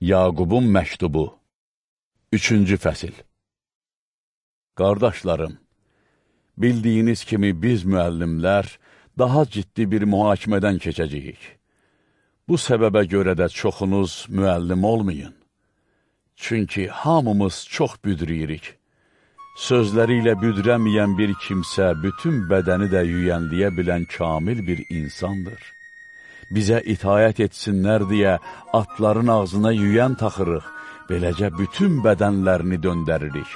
Yaqubun məktubu Üçüncü fəsil Qardaşlarım, bildiyiniz kimi biz müəllimlər daha ciddi bir mühakimədən keçəcəyik. Bu səbəbə görə də çoxunuz müəllim olmayın. Çünki hamımız çox büdrəyirik. Sözləri ilə büdrəməyən bir kimsə bütün bədəni də yüyənliyə bilən kamil bir insandır bizə itayət etsinlər deyə atların ağzına yüyən taxırıq, beləcə bütün bədənlərini döndəririk.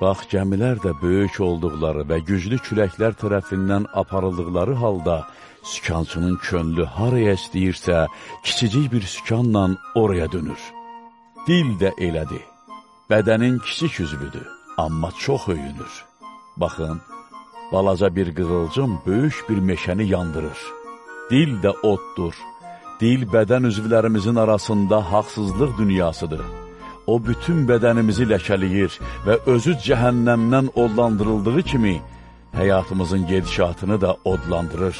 Bax, gəmilər də böyük olduqları və güclü küləklər tərəfindən aparıldıqları halda, sükançının könlü haraya istəyirsə, kiçicik bir sükanla oraya dönür. Dil də elədi. Bədənin kiçik üzvüdür, amma çox öyünür. Baxın, balaca bir qığılcım böyük bir meşəni yandırır. Dil də oddur. Dil bədən üzvlərimizin arasında haqsızlıq dünyasıdır. O bütün bədənimizi ləkələyir və özü cəhənnəmdən odlandırıldığı kimi həyatımızın gedişatını da odlandırır.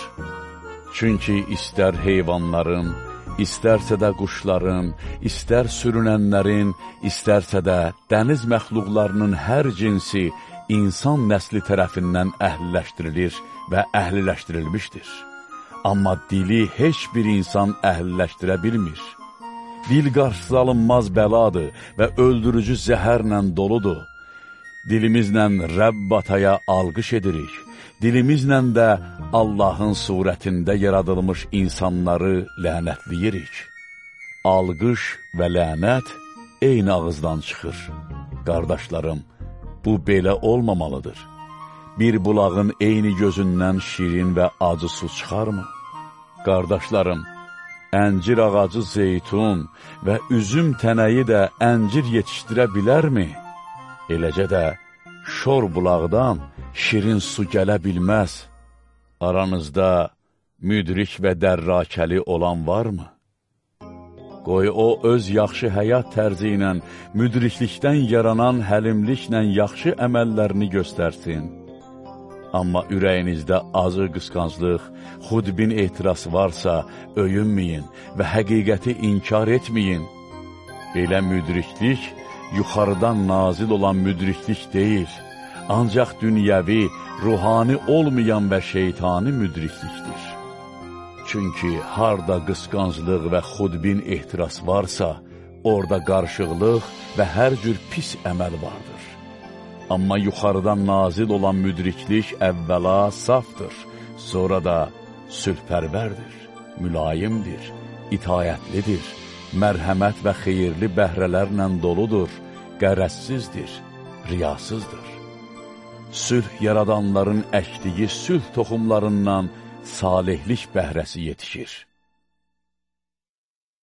Çünki istər heyvanların, istərsə də quşların, istər sürünənlərin, istərsə də dəniz məxluqlarının hər cinsi insan nəsli tərəfindən əhliləşdirilir və əhliləşdirilmişdir. Amma dili heç bir insan əhliləşdirə bilmir. Dil qarşısı alınmaz bəladır və öldürücü zəhərlə doludur. Dilimizlə Rəbb ataya alqış edirik. Dilimizlə də Allahın surətində yaradılmış insanları lənətləyirik. Alqış və lənət eyni ağızdan çıxır. Qardaşlarım, bu belə olmamalıdır bir bulağın eyni gözündən şirin və acı su çıxarmı? Qardaşlarım, əncir ağacı zeytun və üzüm tənəyi də əncir yetişdirə bilərmi? Eləcə də şor bulaqdan şirin su gələ bilməz. Aranızda müdrik və dərrakəli olan varmı? Qoy o öz yaxşı həyat tərzi ilə müdriklikdən yaranan həlimliklə yaxşı əməllərini göstərsin. Amma ürəyinizdə azı qısqanclıq, xudbin etiraz varsa, öyünməyin və həqiqəti inkar etməyin. Belə müdriklik yuxarıdan nazil olan müdriklik deyil, ancaq dünyəvi, ruhani olmayan və şeytani müdriklikdir. Çünki harda qısqanclıq və xudbin etiraz varsa, orada qarışıqlıq və hər cür pis əməl vardır. Amma yuxarıdan nazil olan müdriklik əvvəla safdır, sonra da sülhpərvərdir, mülayimdir, itayətlidir, mərhəmət və xeyirli bəhrələrlə doludur, qərəzsizdir, riyasızdır. Sülh yaradanların əkdiyi sülh toxumlarından salihlik bəhrəsi yetişir.